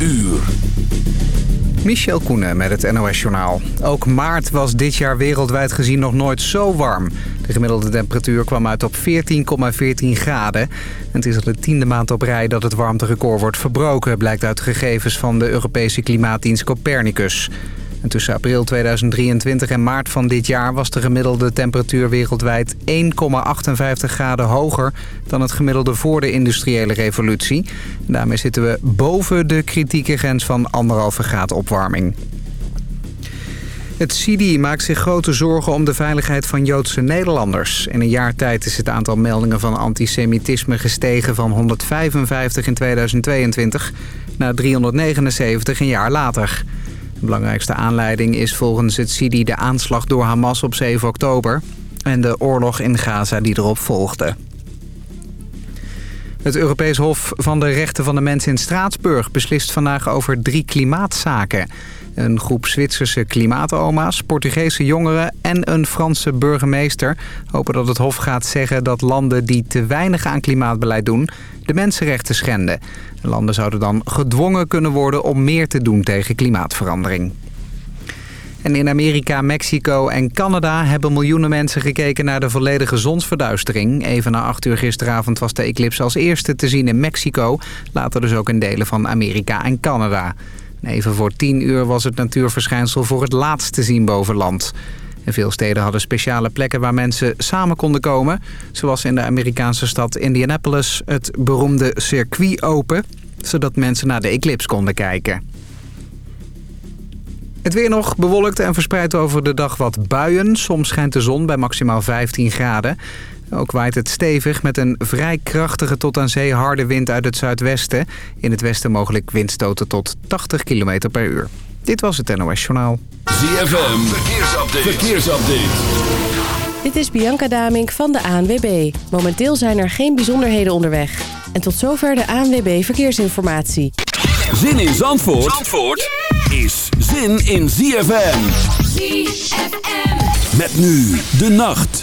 uur. Michel Koenen met het NOS-journaal. Ook maart was dit jaar wereldwijd gezien nog nooit zo warm. De gemiddelde temperatuur kwam uit op 14,14 graden. En het is al de tiende maand op rij dat het warmterecord wordt verbroken... blijkt uit gegevens van de Europese klimaatdienst Copernicus. En tussen april 2023 en maart van dit jaar was de gemiddelde temperatuur wereldwijd 1,58 graden hoger dan het gemiddelde voor de industriële revolutie. Daarmee zitten we boven de kritieke grens van 1,5 graad opwarming. Het CIDI maakt zich grote zorgen om de veiligheid van Joodse Nederlanders. In een jaar tijd is het aantal meldingen van antisemitisme gestegen van 155 in 2022 naar 379 een jaar later. De belangrijkste aanleiding is volgens het CIDI de aanslag door Hamas op 7 oktober... en de oorlog in Gaza die erop volgde. Het Europees Hof van de Rechten van de Mens in Straatsburg beslist vandaag over drie klimaatzaken. Een groep Zwitserse klimaatoma's, Portugese jongeren en een Franse burgemeester... hopen dat het Hof gaat zeggen dat landen die te weinig aan klimaatbeleid doen... de mensenrechten schenden. De landen zouden dan gedwongen kunnen worden om meer te doen tegen klimaatverandering. En in Amerika, Mexico en Canada hebben miljoenen mensen gekeken naar de volledige zonsverduistering. Even na 8 uur gisteravond was de eclipse als eerste te zien in Mexico. Later dus ook in delen van Amerika en Canada. Even voor 10 uur was het natuurverschijnsel voor het laatst te zien boven land. En veel steden hadden speciale plekken waar mensen samen konden komen. Zoals in de Amerikaanse stad Indianapolis het beroemde circuit open... zodat mensen naar de eclipse konden kijken. Het weer nog bewolkt en verspreid over de dag wat buien. Soms schijnt de zon bij maximaal 15 graden. Ook waait het stevig met een vrij krachtige tot aan zee harde wind uit het zuidwesten. In het westen mogelijk windstoten tot 80 km per uur. Dit was het NOS Journaal. ZFM, verkeersupdate. verkeersupdate. Dit is Bianca Damink van de ANWB. Momenteel zijn er geen bijzonderheden onderweg. En tot zover de ANWB Verkeersinformatie. Zin in Zandvoort, Zandvoort is zin in ZFM. ZFM. Met nu de nacht.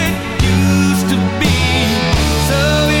to be. So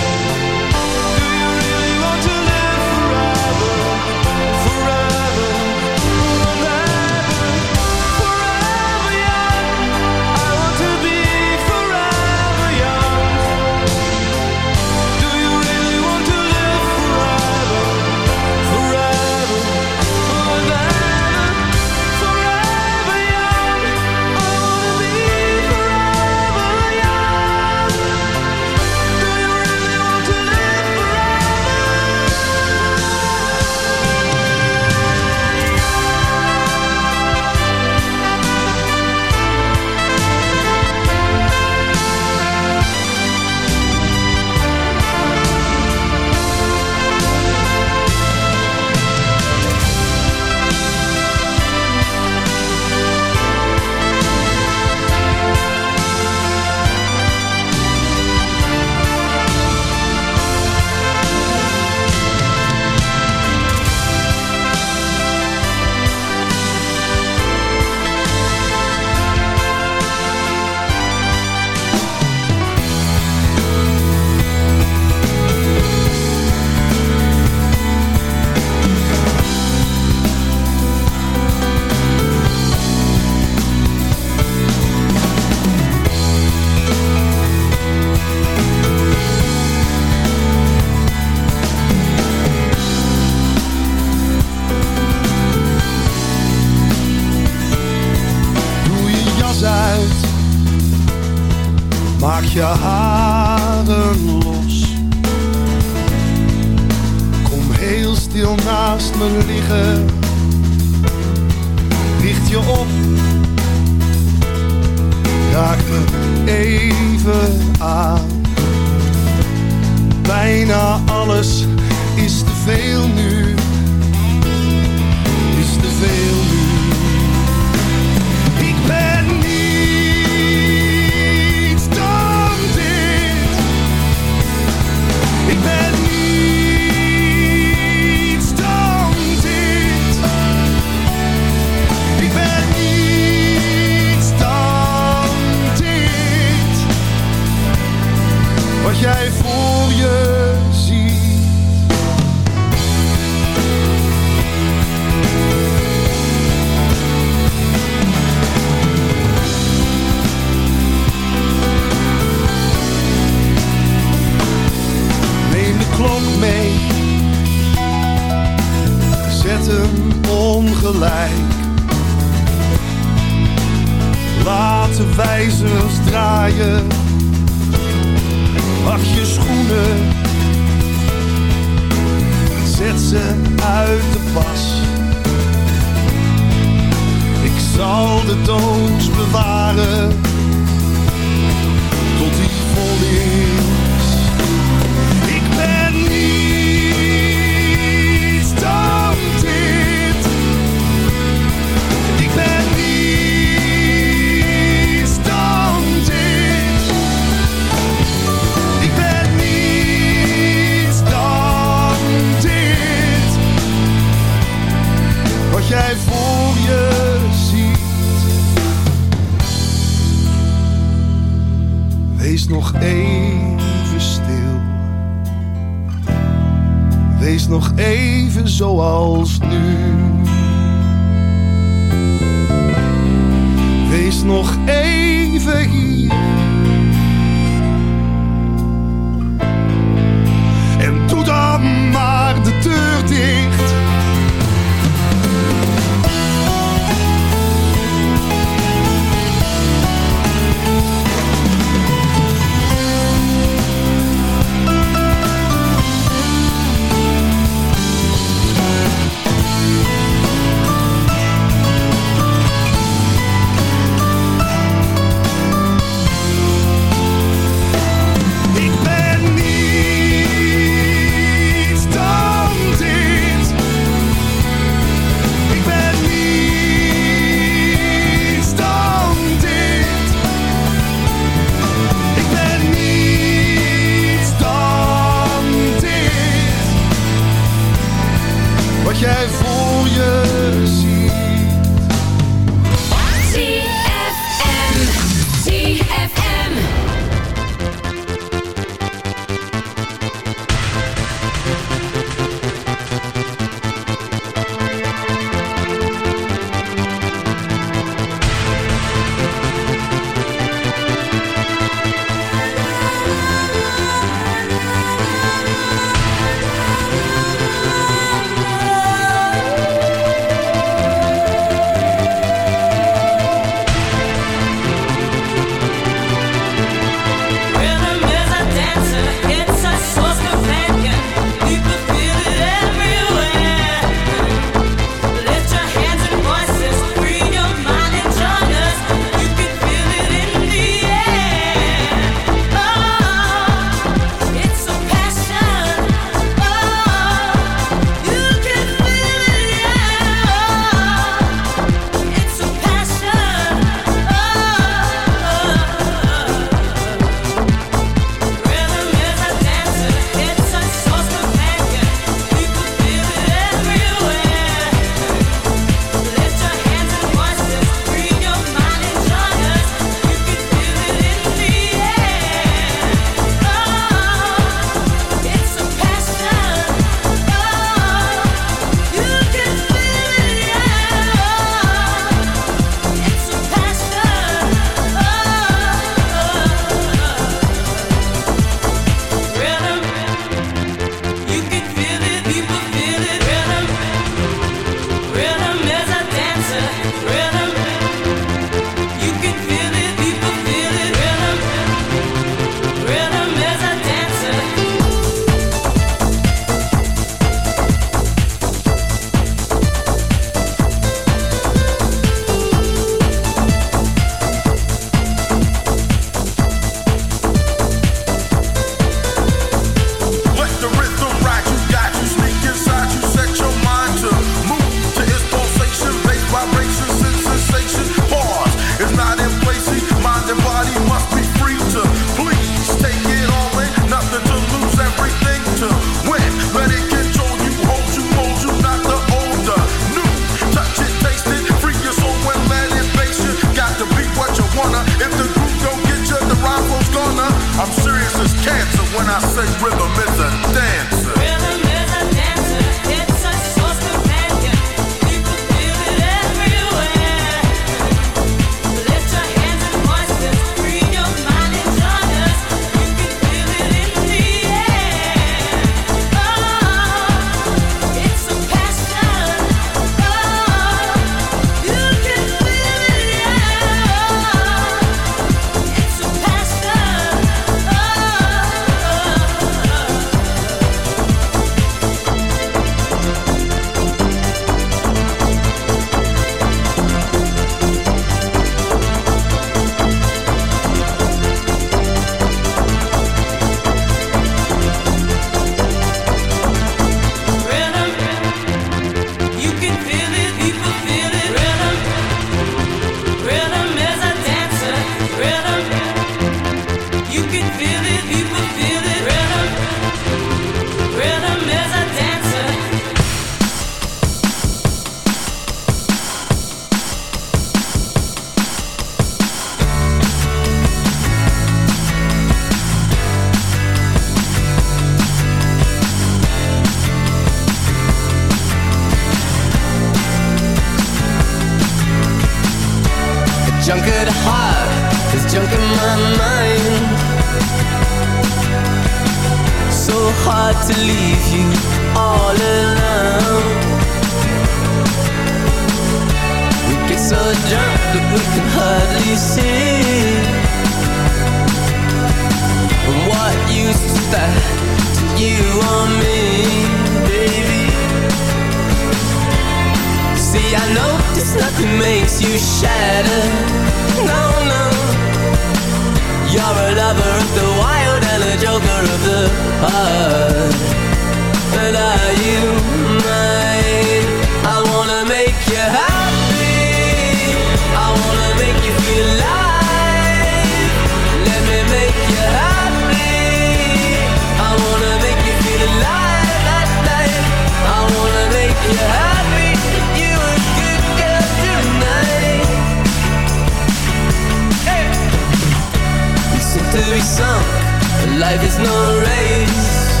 Life is no race.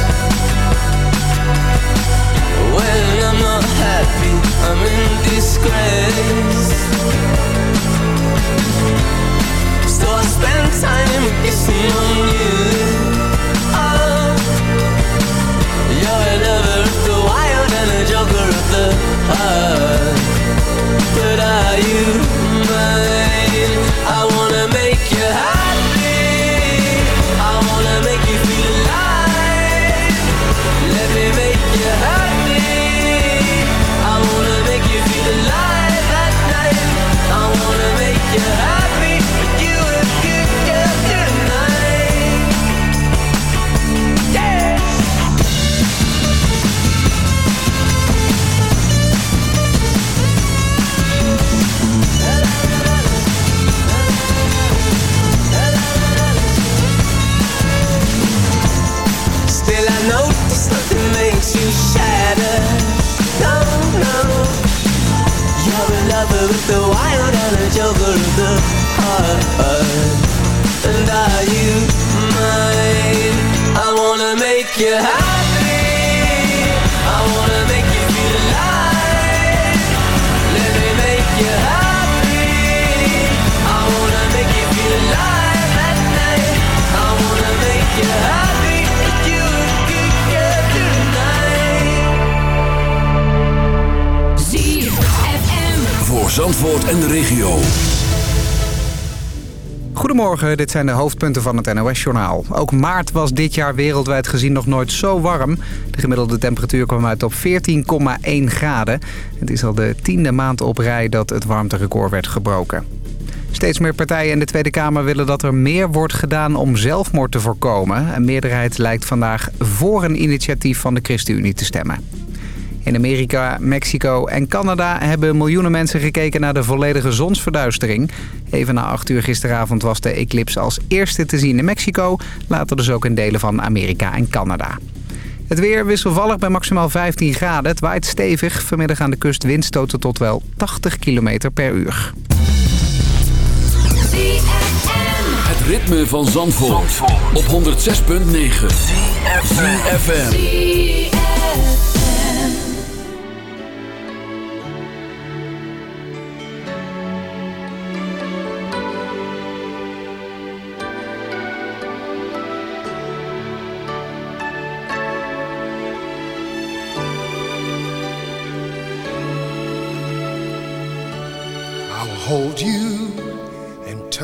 When I'm not happy, I'm in disgrace. So I spend time kissing on you. Oh, you're a lover of the wild and a joker of the heart. But are you the wild and a joker of the heart And are you mine? I wanna make you happy Zandvoort en de regio. Goedemorgen, dit zijn de hoofdpunten van het NOS-journaal. Ook maart was dit jaar wereldwijd gezien nog nooit zo warm. De gemiddelde temperatuur kwam uit op 14,1 graden. Het is al de tiende maand op rij dat het warmterecord werd gebroken. Steeds meer partijen in de Tweede Kamer willen dat er meer wordt gedaan om zelfmoord te voorkomen. Een meerderheid lijkt vandaag voor een initiatief van de ChristenUnie te stemmen. In Amerika, Mexico en Canada hebben miljoenen mensen gekeken naar de volledige zonsverduistering. Even na 8 uur gisteravond was de eclipse als eerste te zien in Mexico. Later dus ook in delen van Amerika en Canada. Het weer wisselvallig bij maximaal 15 graden. Het waait stevig. Vanmiddag aan de kust windstoten tot wel 80 km per uur. Het ritme van Zandvoort, op 106.9. ZFM.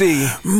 see.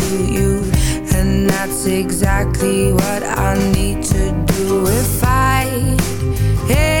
you. And that's exactly what I need to do if I hey,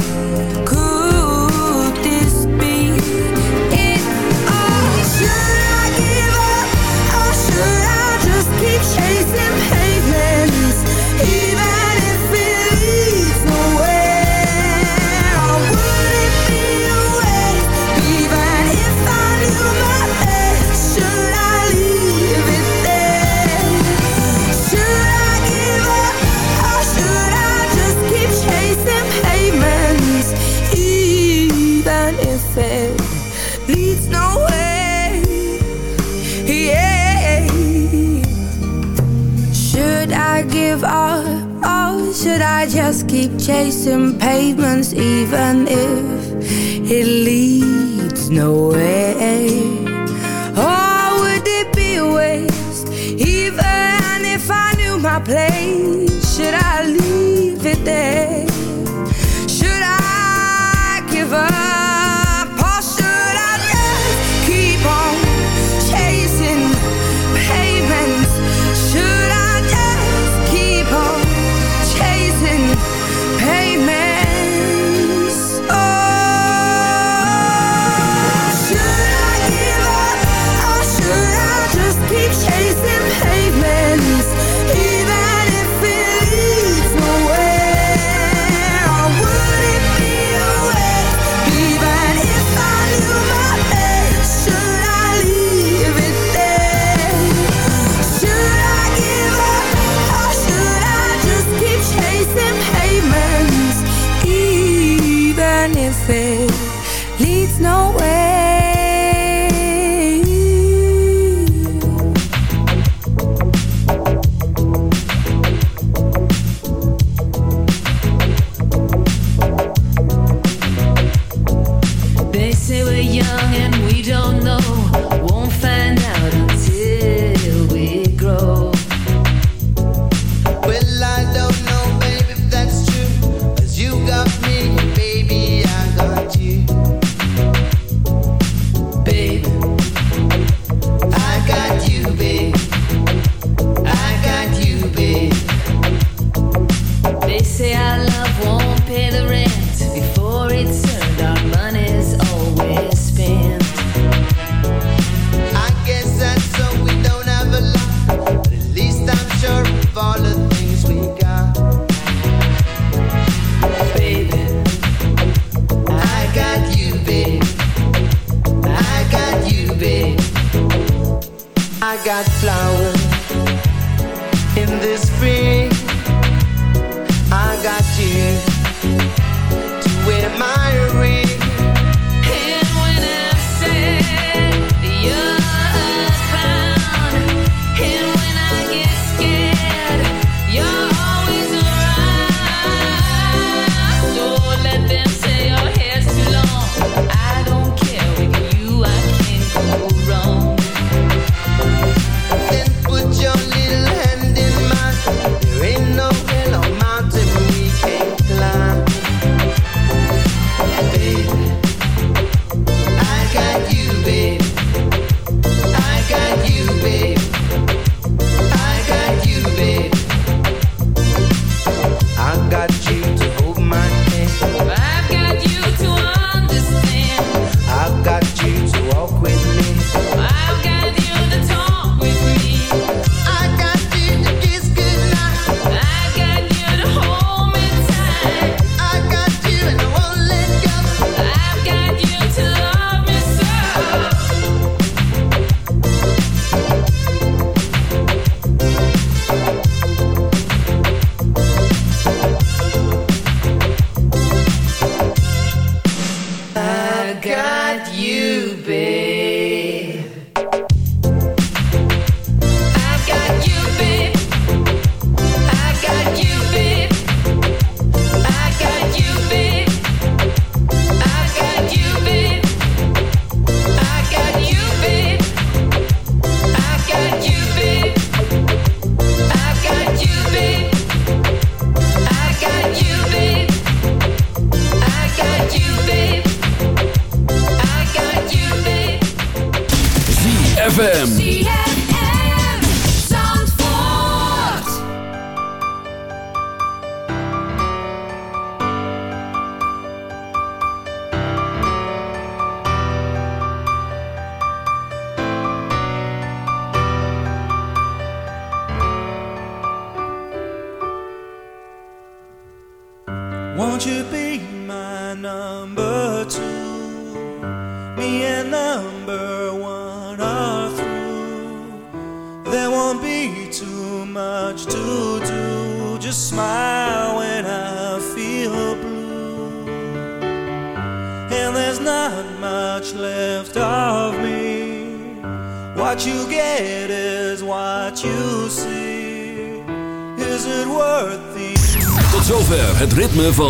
chasing pavements even if it leads nowhere.